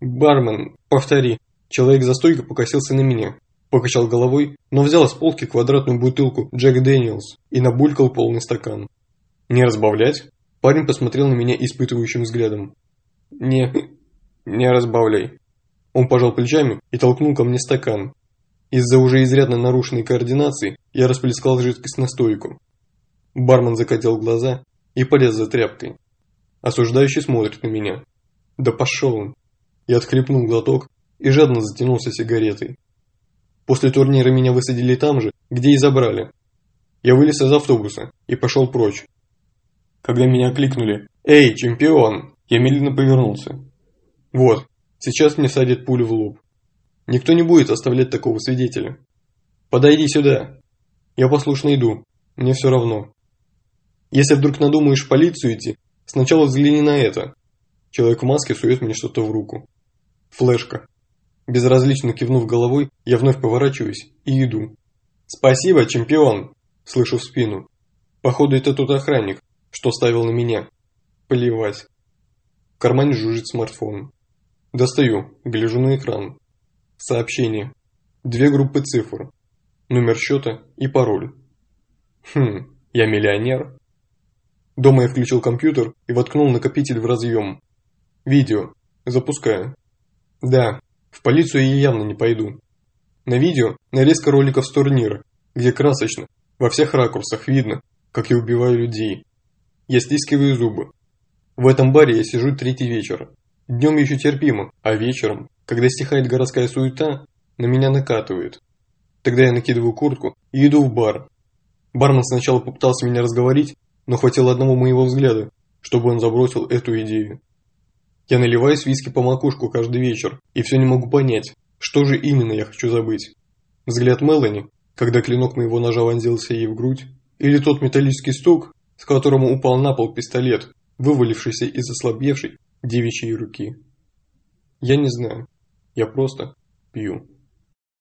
«Бармен, повтори». Человек за стойкой покосился на меня, покачал головой, но взял с полки квадратную бутылку Джек Дэниелс и набулькал полный стакан. «Не разбавлять?» Парень посмотрел на меня испытывающим взглядом. «Не, не разбавляй». Он пожал плечами и толкнул ко мне стакан. Из-за уже изрядно нарушенной координации я расплескал жидкость на стойку. Бармен закатил глаза и полез за тряпкой. Осуждающий смотрит на меня. Да пошел он. Я отхлепнул глоток и жадно затянулся сигаретой. После турнира меня высадили там же, где и забрали. Я вылез из автобуса и пошел прочь. Когда меня окликнули «Эй, чемпион!», я медленно повернулся. Вот, сейчас мне садят пулю в лоб. Никто не будет оставлять такого свидетеля. Подойди сюда. Я послушно иду, мне все равно. Если вдруг надумаешь в полицию идти, сначала взгляни на это. Человек в маске сует мне что-то в руку. Флешка. Безразлично кивнув головой, я вновь поворачиваюсь и иду. «Спасибо, чемпион!» Слышу в спину. Походу, это тот охранник, что ставил на меня. Плевать. В кармане жужжит смартфон. Достаю, гляжу на экран. Сообщение. Две группы цифр. Номер счета и пароль. Хм, я миллионер. Дома я включил компьютер и воткнул накопитель в разъем. Видео. Запускаю. Да, в полицию я явно не пойду. На видео нарезка роликов с турнира, где красочно, во всех ракурсах видно, как я убиваю людей. Я стискиваю зубы. В этом баре я сижу третий вечер. Днем еще терпимо, а вечером, когда стихает городская суета, на меня накатывает. Тогда я накидываю куртку и иду в бар. Бармен сначала попытался меня разговорить, но хватило одного моего взгляда, чтобы он забросил эту идею. Я наливаюсь виски по макушку каждый вечер и все не могу понять, что же именно я хочу забыть. Взгляд Мелани, когда клинок моего ножа вонзился ей в грудь, или тот металлический стук, с которым упал на пол пистолет, вывалившийся из ослабевшей девичьей руки. Я не знаю, я просто пью.